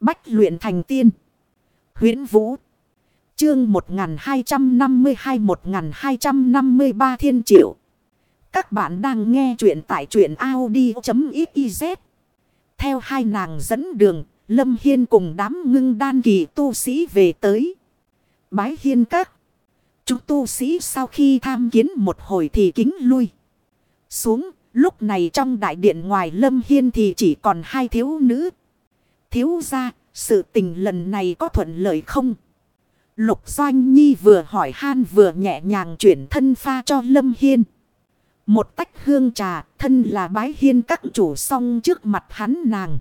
Bách luyện thành tiên. huyễn Vũ. Chương 1252-1253 Thiên Triệu. Các bạn đang nghe truyện tại truyện Audi.xyz. Theo hai nàng dẫn đường, Lâm Hiên cùng đám ngưng đan kỳ tu sĩ về tới. Bái Hiên các. Chúng tu sĩ sau khi tham kiến một hồi thì kính lui. Xuống, lúc này trong đại điện ngoài Lâm Hiên thì chỉ còn hai thiếu nữ. Thiếu ra, sự tình lần này có thuận lợi không? Lục Doanh Nhi vừa hỏi han vừa nhẹ nhàng chuyển thân pha cho Lâm Hiên. Một tách hương trà, thân là bái hiên các chủ song trước mặt hắn nàng.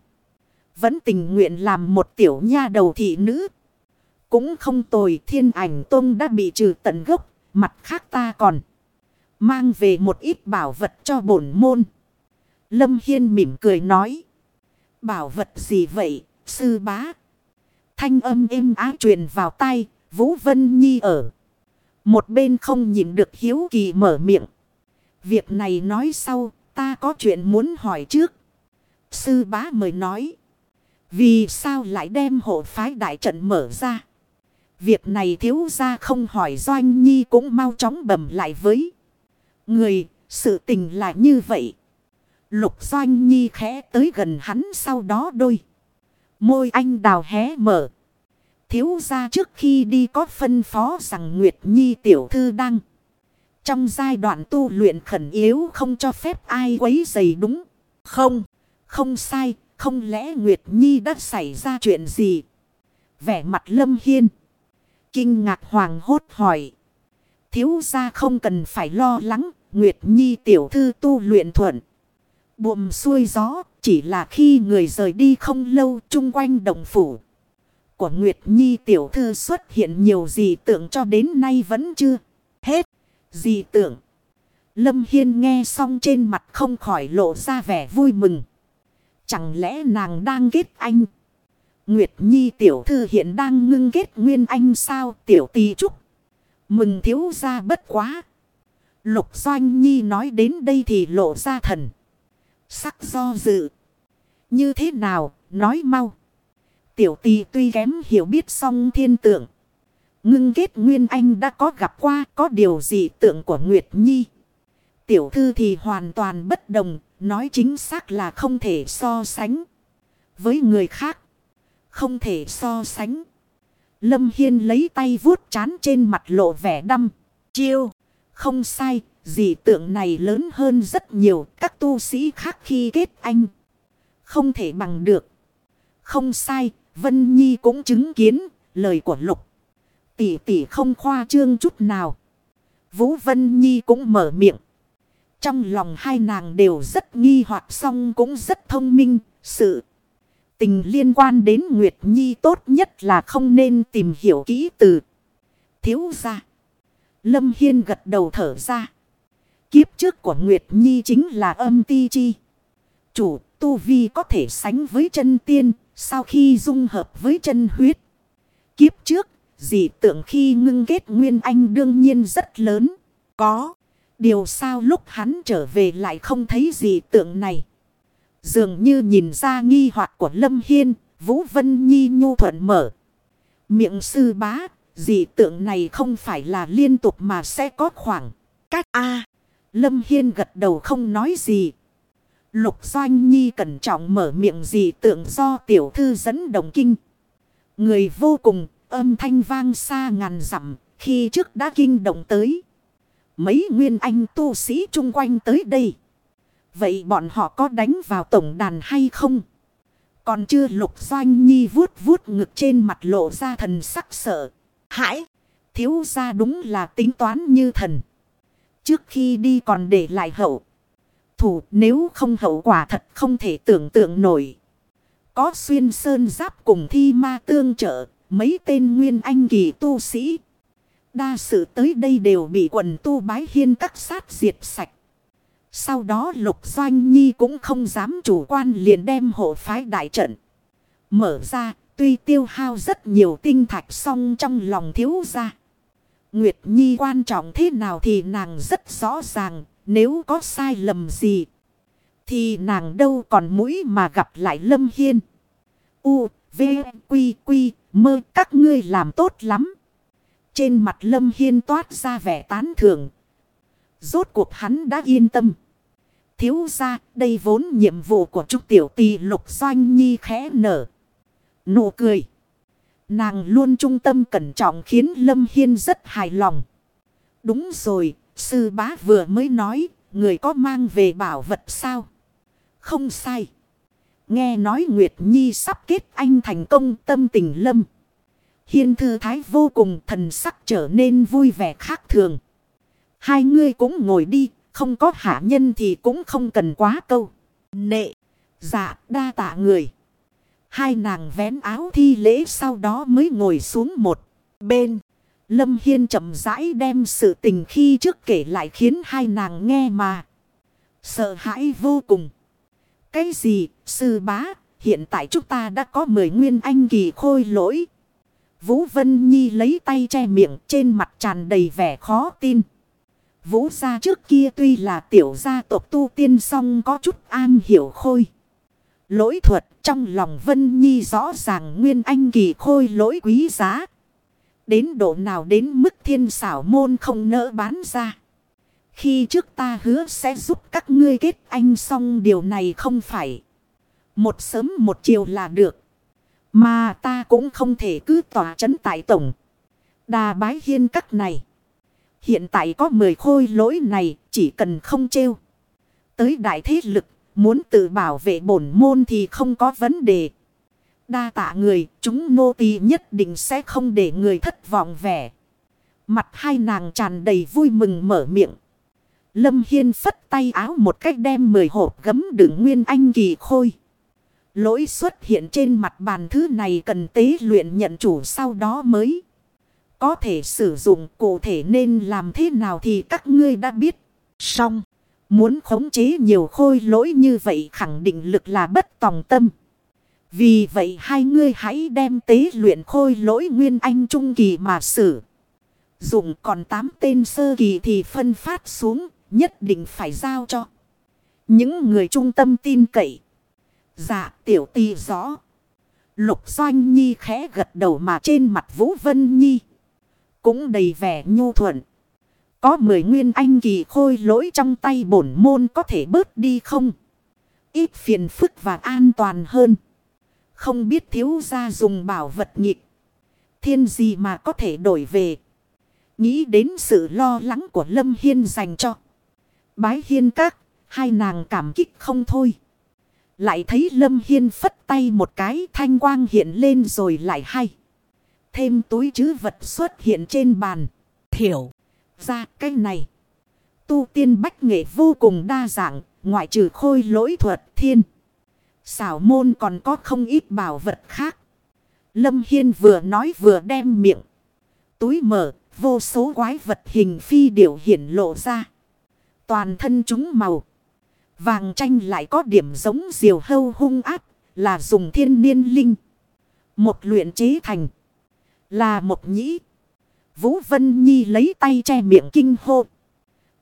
Vẫn tình nguyện làm một tiểu nha đầu thị nữ. Cũng không tồi thiên ảnh tông đã bị trừ tận gốc, mặt khác ta còn. Mang về một ít bảo vật cho bổn môn. Lâm Hiên mỉm cười nói. Bảo vật gì vậy, sư bá? Thanh âm êm ái truyền vào tay, Vũ Vân Nhi ở. Một bên không nhìn được hiếu kỳ mở miệng. Việc này nói sau, ta có chuyện muốn hỏi trước. Sư bá mời nói. Vì sao lại đem hộ phái đại trận mở ra? Việc này thiếu ra không hỏi Doanh Nhi cũng mau chóng bầm lại với. Người, sự tình là như vậy. Lục Doanh Nhi khẽ tới gần hắn sau đó đôi. Môi anh đào hé mở. Thiếu ra trước khi đi có phân phó rằng Nguyệt Nhi tiểu thư đang. Trong giai đoạn tu luyện khẩn yếu không cho phép ai quấy dày đúng. Không, không sai, không lẽ Nguyệt Nhi đã xảy ra chuyện gì? Vẻ mặt lâm hiên. Kinh ngạc hoàng hốt hỏi. Thiếu ra không cần phải lo lắng, Nguyệt Nhi tiểu thư tu luyện thuận. Buồm xuôi gió, chỉ là khi người rời đi không lâu chung quanh đồng phủ. Của Nguyệt Nhi tiểu thư xuất hiện nhiều gì tượng cho đến nay vẫn chưa hết. Gì tưởng. Lâm Hiên nghe xong trên mặt không khỏi lộ ra vẻ vui mừng. Chẳng lẽ nàng đang kết anh? Nguyệt Nhi tiểu thư hiện đang ngưng kết nguyên anh sao tiểu tì trúc. Mừng thiếu ra bất quá. Lục Doanh Nhi nói đến đây thì lộ ra thần. Sắc do dự. Như thế nào, nói mau. Tiểu tì tuy kém hiểu biết song thiên tượng. Ngưng kết Nguyên Anh đã có gặp qua có điều gì tượng của Nguyệt Nhi. Tiểu thư thì hoàn toàn bất đồng, nói chính xác là không thể so sánh. Với người khác, không thể so sánh. Lâm Hiên lấy tay vuốt chán trên mặt lộ vẻ đăm, chiêu. Không sai, dị tượng này lớn hơn rất nhiều các tu sĩ khác khi kết anh. Không thể bằng được. Không sai, Vân Nhi cũng chứng kiến lời của Lục tỷ tỷ không khoa trương chút nào. Vũ Vân Nhi cũng mở miệng. Trong lòng hai nàng đều rất nghi hoặc song cũng rất thông minh. Sự tình liên quan đến Nguyệt Nhi tốt nhất là không nên tìm hiểu kỹ từ. Thiếu ra. Lâm Hiên gật đầu thở ra. Kiếp trước của Nguyệt Nhi chính là âm ti chi. Chủ Tu Vi có thể sánh với chân tiên. Sau khi dung hợp với chân huyết. Kiếp trước dị tượng khi ngưng kết Nguyên Anh đương nhiên rất lớn. Có. Điều sao lúc hắn trở về lại không thấy dị tượng này. Dường như nhìn ra nghi hoặc của Lâm Hiên, Vũ Vân Nhi nhu thuận mở. Miệng sư bá, dị tượng này không phải là liên tục mà sẽ có khoảng Các A. Lâm Hiên gật đầu không nói gì. Lục Doanh Nhi cẩn trọng mở miệng gì tượng do tiểu thư dẫn đồng kinh. Người vô cùng, Âm thanh vang xa ngàn dặm, khi trước đã kinh động tới. Mấy nguyên anh tu sĩ chung quanh tới đây. Vậy bọn họ có đánh vào tổng đàn hay không? Còn chưa lục doanh nhi vuốt vuốt ngực trên mặt lộ ra thần sắc sợ. Hãi! Thiếu ra đúng là tính toán như thần. Trước khi đi còn để lại hậu. Thủ, nếu không hậu quả thật không thể tưởng tượng nổi. Có xuyên sơn giáp cùng thi ma tương trợ. Mấy tên nguyên anh kỳ tu sĩ. Đa sự tới đây đều bị quần tu bái hiên cắt sát diệt sạch. Sau đó lục doanh nhi cũng không dám chủ quan liền đem hộ phái đại trận. Mở ra, tuy tiêu hao rất nhiều tinh thạch song trong lòng thiếu ra. Nguyệt Nhi quan trọng thế nào thì nàng rất rõ ràng nếu có sai lầm gì. Thì nàng đâu còn mũi mà gặp lại Lâm Hiên. U, V, Quy, Quy, mơ các ngươi làm tốt lắm. Trên mặt Lâm Hiên toát ra vẻ tán thưởng. Rốt cuộc hắn đã yên tâm. Thiếu ra đây vốn nhiệm vụ của Trúc Tiểu Tì Lục Doanh Nhi khẽ nở. Nụ cười. Nàng luôn trung tâm cẩn trọng khiến Lâm Hiên rất hài lòng. Đúng rồi, sư bá vừa mới nói, người có mang về bảo vật sao? Không sai. Nghe nói Nguyệt Nhi sắp kết anh thành công tâm tình lâm. Hiên thư thái vô cùng thần sắc trở nên vui vẻ khác thường. Hai ngươi cũng ngồi đi, không có hạ nhân thì cũng không cần quá câu. Nệ, dạ đa tạ người. Hai nàng vén áo thi lễ sau đó mới ngồi xuống một bên. Lâm Hiên chậm rãi đem sự tình khi trước kể lại khiến hai nàng nghe mà. Sợ hãi vô cùng. Cái gì, sư bá, hiện tại chúng ta đã có mười nguyên anh kỳ khôi lỗi. Vũ Vân Nhi lấy tay che miệng trên mặt tràn đầy vẻ khó tin. Vũ gia trước kia tuy là tiểu gia tộc tu tiên song có chút an hiểu khôi. Lỗi thuật trong lòng Vân Nhi rõ ràng nguyên anh kỳ khôi lỗi quý giá. Đến độ nào đến mức thiên xảo môn không nỡ bán ra. Khi trước ta hứa sẽ giúp các ngươi kết anh xong điều này không phải. Một sớm một chiều là được. Mà ta cũng không thể cứ tỏa chấn tại tổng. Đà bái hiên các này. Hiện tại có 10 khôi lỗi này chỉ cần không trêu. Tới đại thế lực muốn tự bảo vệ bổn môn thì không có vấn đề. Đa tạ người, chúng nô tỳ nhất định sẽ không để người thất vọng vẻ. Mặt hai nàng tràn đầy vui mừng mở miệng. Lâm Hiên phất tay áo một cách đem 10 hộp gấm đựng nguyên anh kỳ khôi. Lỗi xuất hiện trên mặt bàn thứ này cần tế luyện nhận chủ sau đó mới. Có thể sử dụng cụ thể nên làm thế nào thì các ngươi đã biết. Xong. Muốn khống chế nhiều khôi lỗi như vậy khẳng định lực là bất tòng tâm. Vì vậy hai ngươi hãy đem tế luyện khôi lỗi nguyên anh trung kỳ mà xử. Dụng còn tám tên sơ kỳ thì phân phát xuống, nhất định phải giao cho. Những người trung tâm tin cậy. Dạ tiểu tì rõ. Lục Doanh Nhi khẽ gật đầu mà trên mặt Vũ Vân Nhi. Cũng đầy vẻ nhu thuận. Có mười nguyên anh kỳ khôi lỗi trong tay bổn môn có thể bớt đi không? Ít phiền phức và an toàn hơn. Không biết thiếu gia dùng bảo vật nhịp. Thiên gì mà có thể đổi về. Nghĩ đến sự lo lắng của Lâm Hiên dành cho. Bái Hiên các, hai nàng cảm kích không thôi. Lại thấy Lâm Hiên phất tay một cái thanh quang hiện lên rồi lại hay. Thêm túi chứ vật xuất hiện trên bàn. Thiểu ra cái này. Tu tiên bách nghệ vô cùng đa dạng, ngoại trừ khôi lỗi thuật thiên. Xảo môn còn có không ít bảo vật khác. Lâm Hiên vừa nói vừa đem miệng. Túi mở, vô số quái vật hình phi điểu hiển lộ ra. Toàn thân chúng màu. Vàng tranh lại có điểm giống diều hâu hung áp, là dùng thiên niên linh. Một luyện chế thành. Là một nhĩ. Vũ Vân Nhi lấy tay che miệng kinh hô.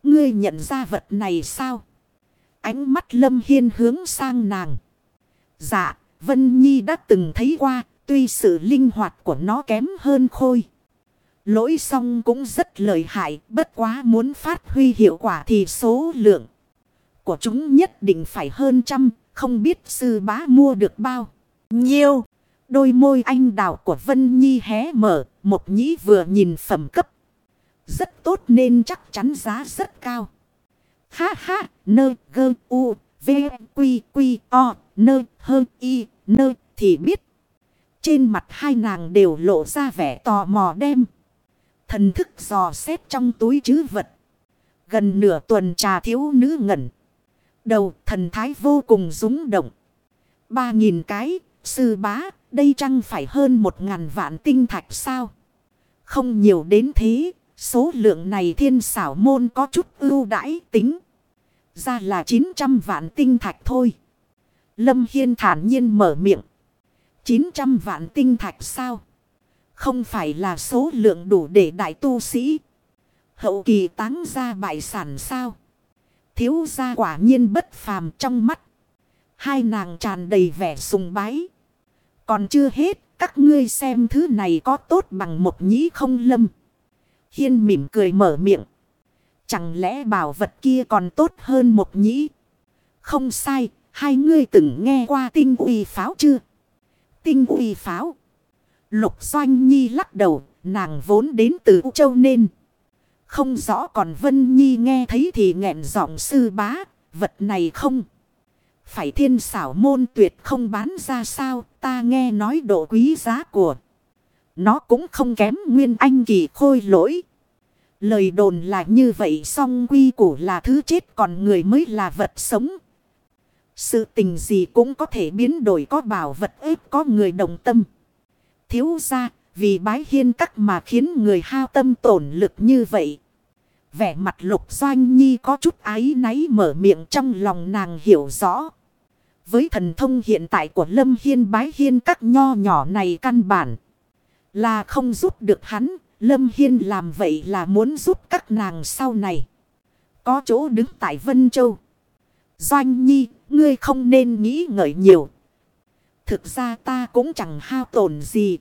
Ngươi nhận ra vật này sao? Ánh mắt Lâm Hiên hướng sang nàng. Dạ, Vân Nhi đã từng thấy qua, tuy sự linh hoạt của nó kém hơn khôi. Lỗi song cũng rất lợi hại, bất quá muốn phát huy hiệu quả thì số lượng của chúng nhất định phải hơn trăm, không biết sư bá mua được bao nhiêu. Đôi môi anh đào của Vân Nhi hé mở, một nhĩ vừa nhìn phẩm cấp. Rất tốt nên chắc chắn giá rất cao. Ha ha, nơ gơ u, v, quy quy o, nơ hơ y, nơ thì biết. Trên mặt hai nàng đều lộ ra vẻ tò mò đem. Thần thức dò xét trong túi chứ vật. Gần nửa tuần trà thiếu nữ ngẩn. Đầu thần thái vô cùng rúng động. Ba nghìn cái, sư bá, đây chăng phải hơn một ngàn vạn tinh thạch sao? Không nhiều đến thế, số lượng này thiên xảo môn có chút ưu đãi tính. Ra là 900 vạn tinh thạch thôi. Lâm Hiên thản nhiên mở miệng. 900 vạn tinh thạch sao? Không phải là số lượng đủ để đại tu sĩ. Hậu kỳ táng ra bại sản sao? Thiếu gia quả nhiên bất phàm trong mắt. Hai nàng tràn đầy vẻ sùng bái. Còn chưa hết, các ngươi xem thứ này có tốt bằng một nhĩ không lâm. Hiên mỉm cười mở miệng. Chẳng lẽ bảo vật kia còn tốt hơn một nhĩ? Không sai, hai ngươi từng nghe qua tinh uy pháo chưa? Tinh uy pháo. Lục Doanh Nhi lắc đầu, nàng vốn đến từ U Châu nên. Không rõ còn Vân Nhi nghe thấy thì nghẹn giọng sư bá, vật này không. Phải thiên xảo môn tuyệt không bán ra sao, ta nghe nói độ quý giá của. Nó cũng không kém nguyên anh kỳ khôi lỗi. Lời đồn là như vậy song quy củ là thứ chết còn người mới là vật sống. Sự tình gì cũng có thể biến đổi có bảo vật ếp có người đồng tâm. Thiếu ra vì bái hiên các mà khiến người hao tâm tổn lực như vậy. Vẻ mặt lục doanh nhi có chút ái náy mở miệng trong lòng nàng hiểu rõ. Với thần thông hiện tại của Lâm Hiên bái hiên các nho nhỏ này căn bản. Là không giúp được hắn. Lâm Hiên làm vậy là muốn giúp các nàng sau này. Có chỗ đứng tại Vân Châu. Doanh Nhi, ngươi không nên nghĩ ngợi nhiều. Thực ra ta cũng chẳng hao tổn gì.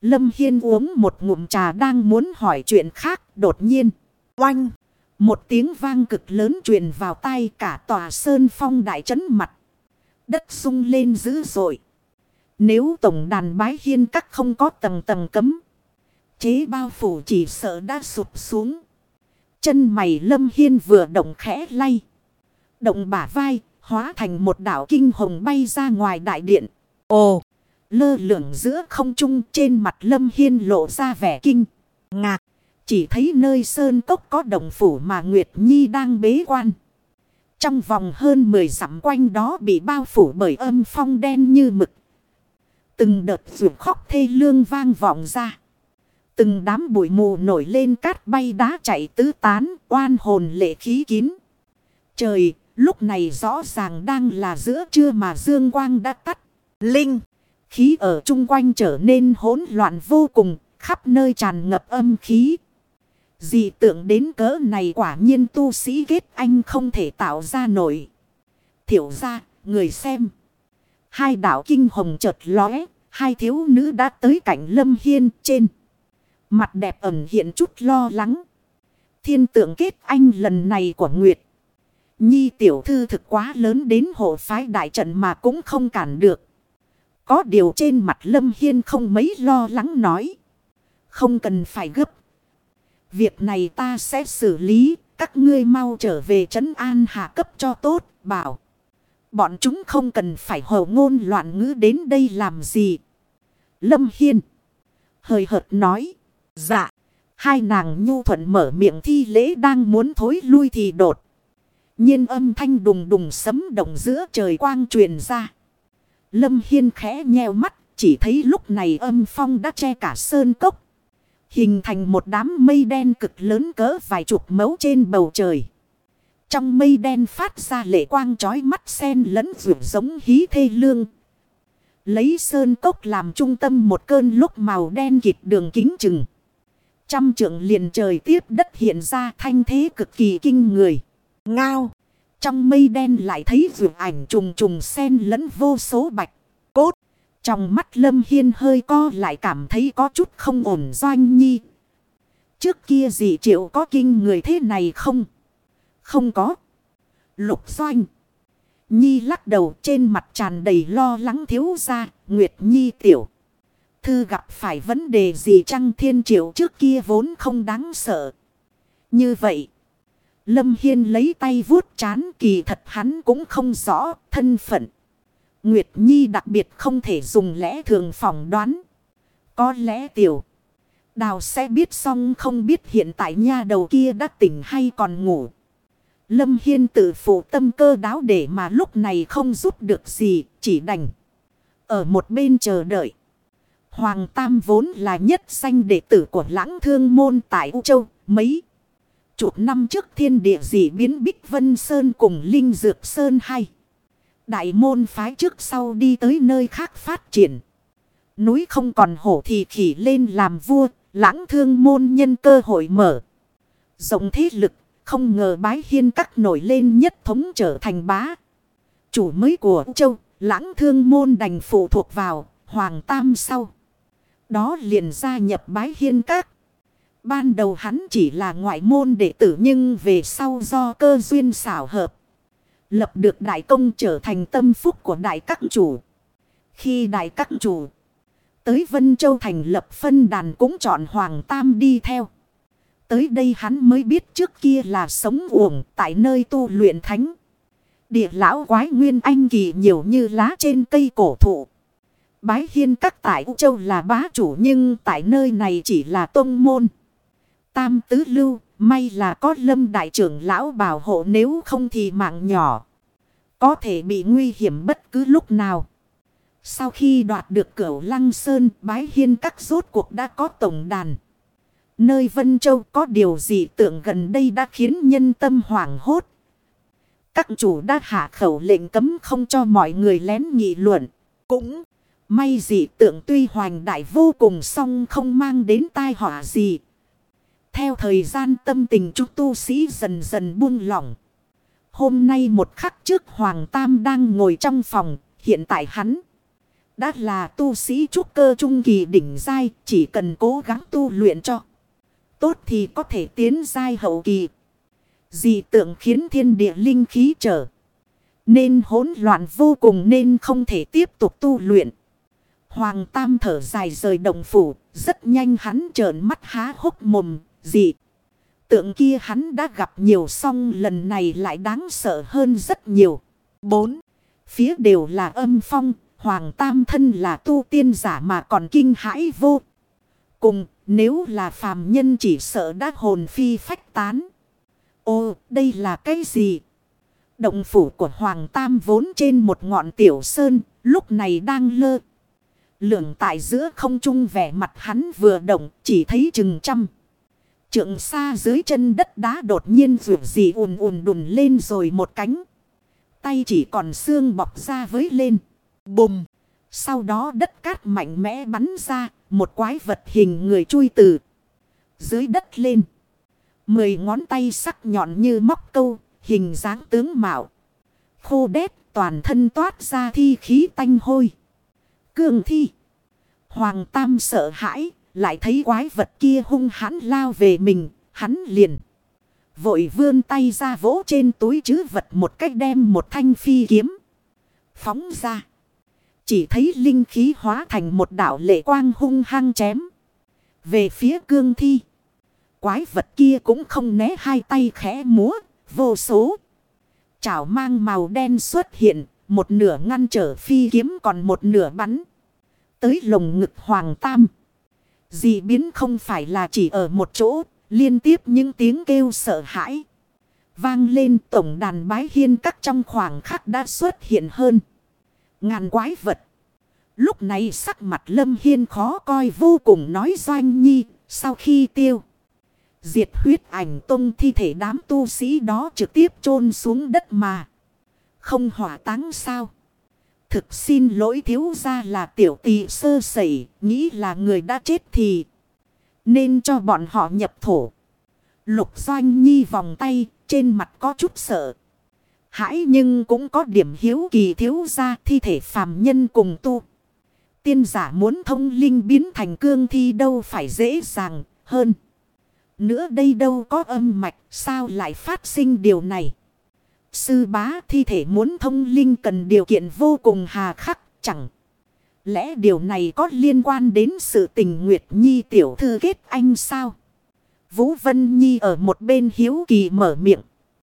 Lâm Hiên uống một ngụm trà đang muốn hỏi chuyện khác đột nhiên. Oanh! Một tiếng vang cực lớn truyền vào tay cả tòa sơn phong đại chấn mặt. Đất sung lên dữ dội. Nếu tổng đàn bái hiên các không có tầng tầng cấm. Chế bao phủ chỉ sợ đã sụp xuống. Chân mày lâm hiên vừa động khẽ lay. Động bả vai, hóa thành một đảo kinh hồng bay ra ngoài đại điện. Ồ! Lơ lửng giữa không trung trên mặt lâm hiên lộ ra vẻ kinh. Ngạc! Chỉ thấy nơi sơn cốc có đồng phủ mà Nguyệt Nhi đang bế quan. Trong vòng hơn 10 dặm quanh đó bị bao phủ bởi âm phong đen như mực. Từng đợt rượu khóc thê lương vang vọng ra. Từng đám bụi mù nổi lên cát bay đá chạy tứ tán, oan hồn lệ khí kín. Trời, lúc này rõ ràng đang là giữa trưa mà dương quang đã tắt. Linh, khí ở chung quanh trở nên hỗn loạn vô cùng, khắp nơi tràn ngập âm khí. Dị tượng đến cỡ này quả nhiên tu sĩ kết anh không thể tạo ra nổi. Thiểu ra, người xem. Hai đảo kinh hồng chợt lóe, hai thiếu nữ đã tới cảnh lâm hiên trên. Mặt đẹp ẩn hiện chút lo lắng. Thiên tượng kết anh lần này của Nguyệt. Nhi tiểu thư thực quá lớn đến hộ phái đại trận mà cũng không cản được. Có điều trên mặt lâm hiên không mấy lo lắng nói. Không cần phải gấp. Việc này ta sẽ xử lý. Các ngươi mau trở về trấn an hạ cấp cho tốt. Bảo. Bọn chúng không cần phải hồ ngôn loạn ngữ đến đây làm gì. Lâm Hiên. Hời hợt nói. Dạ. Hai nàng nhu thuận mở miệng thi lễ đang muốn thối lui thì đột. nhiên âm thanh đùng đùng sấm động giữa trời quang truyền ra. Lâm Hiên khẽ nheo mắt. Chỉ thấy lúc này âm phong đã che cả sơn cốc. Hình thành một đám mây đen cực lớn cỡ vài chục mẫu trên bầu trời. Trong mây đen phát ra lệ quang trói mắt sen lẫn vượt giống hí thê lương. Lấy sơn cốc làm trung tâm một cơn lúc màu đen kịt đường kính chừng. Trăm trượng liền trời tiếp đất hiện ra thanh thế cực kỳ kinh người. Ngao. Trong mây đen lại thấy vượt ảnh trùng trùng sen lẫn vô số bạch. Cốt. Trong mắt Lâm Hiên hơi co lại cảm thấy có chút không ổn doanh nhi. Trước kia gì triệu có kinh người thế này không? Không có. Lục doanh. Nhi lắc đầu trên mặt tràn đầy lo lắng thiếu ra. Nguyệt Nhi tiểu. Thư gặp phải vấn đề gì chăng thiên triệu trước kia vốn không đáng sợ. Như vậy. Lâm Hiên lấy tay vuốt chán kỳ thật hắn cũng không rõ thân phận. Nguyệt Nhi đặc biệt không thể dùng lẽ thường phỏng đoán. Có lẽ tiểu. Đào sẽ biết xong không biết hiện tại nha đầu kia đã tỉnh hay còn ngủ. Lâm Hiên tự phụ tâm cơ đáo để mà lúc này không giúp được gì, chỉ đành. Ở một bên chờ đợi. Hoàng Tam vốn là nhất danh đệ tử của lãng thương môn tại U Châu, mấy. Chục năm trước thiên địa dị biến Bích Vân Sơn cùng Linh Dược Sơn hay. Đại môn phái trước sau đi tới nơi khác phát triển. Núi không còn hổ thì khỉ lên làm vua, lãng thương môn nhân cơ hội mở. Rộng thế lực, không ngờ bái hiên các nổi lên nhất thống trở thành bá. Chủ mới của châu, lãng thương môn đành phụ thuộc vào, Hoàng Tam sau. Đó liền gia nhập bái hiên các. Ban đầu hắn chỉ là ngoại môn đệ tử nhưng về sau do cơ duyên xảo hợp. Lập được đại công trở thành tâm phúc của đại các chủ. Khi đại các chủ tới Vân Châu thành lập phân đàn cũng chọn Hoàng Tam đi theo. Tới đây hắn mới biết trước kia là sống uổng tại nơi tu luyện thánh. Địa lão quái nguyên anh kỳ nhiều như lá trên cây cổ thụ. Bái hiên các tại U Châu là bá chủ nhưng tại nơi này chỉ là tông môn. Tam tứ lưu, may là có lâm đại trưởng lão bảo hộ nếu không thì mạng nhỏ. Có thể bị nguy hiểm bất cứ lúc nào. Sau khi đoạt được cửu lăng sơn, bái hiên các rốt cuộc đã có tổng đàn. Nơi Vân Châu có điều gì tưởng gần đây đã khiến nhân tâm hoảng hốt. Các chủ đã hạ khẩu lệnh cấm không cho mọi người lén nghị luận. Cũng may dị tượng tuy hoành đại vô cùng song không mang đến tai họa gì. Theo thời gian tâm tình chúng tu sĩ dần dần buông lỏng. Hôm nay một khắc trước Hoàng Tam đang ngồi trong phòng, hiện tại hắn đã là tu sĩ trúc cơ trung kỳ đỉnh giai, chỉ cần cố gắng tu luyện cho. Tốt thì có thể tiến giai hậu kỳ. Dị tượng khiến thiên địa linh khí trở. Nên hỗn loạn vô cùng nên không thể tiếp tục tu luyện. Hoàng Tam thở dài rời đồng phủ. Rất nhanh hắn trợn mắt há hốc mồm. Dị tượng kia hắn đã gặp nhiều song lần này lại đáng sợ hơn rất nhiều. Bốn Phía đều là âm phong. Hoàng Tam thân là tu tiên giả mà còn kinh hãi vô. Cùng nếu là phàm nhân chỉ sợ đã hồn phi phách tán. Ô, đây là cái gì? Động phủ của Hoàng Tam vốn trên một ngọn tiểu sơn, lúc này đang lơ. Lượng tại giữa không trung vẻ mặt hắn vừa động, chỉ thấy chừng trăm. Trượng xa dưới chân đất đá đột nhiên rượu gì ùn ùn đùn lên rồi một cánh. Tay chỉ còn xương bọc ra với lên. Bùm! Sau đó đất cát mạnh mẽ bắn ra, một quái vật hình người chui từ dưới đất lên. Mười ngón tay sắc nhọn như móc câu, hình dáng tướng mạo. Khô đét toàn thân toát ra thi khí tanh hôi. Cường thi. Hoàng Tam sợ hãi, lại thấy quái vật kia hung hãn lao về mình, hắn liền. Vội vươn tay ra vỗ trên túi chứ vật một cách đem một thanh phi kiếm. Phóng ra. Chỉ thấy linh khí hóa thành một đảo lệ quang hung hăng chém. Về phía cương thi. Quái vật kia cũng không né hai tay khẽ múa. Vô số. Chảo mang màu đen xuất hiện. Một nửa ngăn trở phi kiếm còn một nửa bắn. Tới lồng ngực hoàng tam. Dị biến không phải là chỉ ở một chỗ. Liên tiếp những tiếng kêu sợ hãi. Vang lên, tổng đàn bái hiên các trong khoảng khắc đã xuất hiện hơn. Ngàn quái vật. Lúc này sắc mặt Lâm Hiên khó coi vô cùng nói doanh nhi. Sau khi tiêu. Diệt huyết ảnh tông thi thể đám tu sĩ đó trực tiếp chôn xuống đất mà. Không hỏa táng sao. Thực xin lỗi thiếu ra là tiểu tỳ sơ sẩy. Nghĩ là người đã chết thì. Nên cho bọn họ nhập thổ. Lục doanh nhi vòng tay. Trên mặt có chút sợ. Hãi nhưng cũng có điểm hiếu kỳ thiếu ra thi thể phàm nhân cùng tu. Tiên giả muốn thông linh biến thành cương thi đâu phải dễ dàng hơn. Nữa đây đâu có âm mạch, sao lại phát sinh điều này. Sư bá thi thể muốn thông linh cần điều kiện vô cùng hà khắc, chẳng. Lẽ điều này có liên quan đến sự tình Nguyệt Nhi tiểu thư kết anh sao? Vũ Vân Nhi ở một bên hiếu kỳ mở miệng.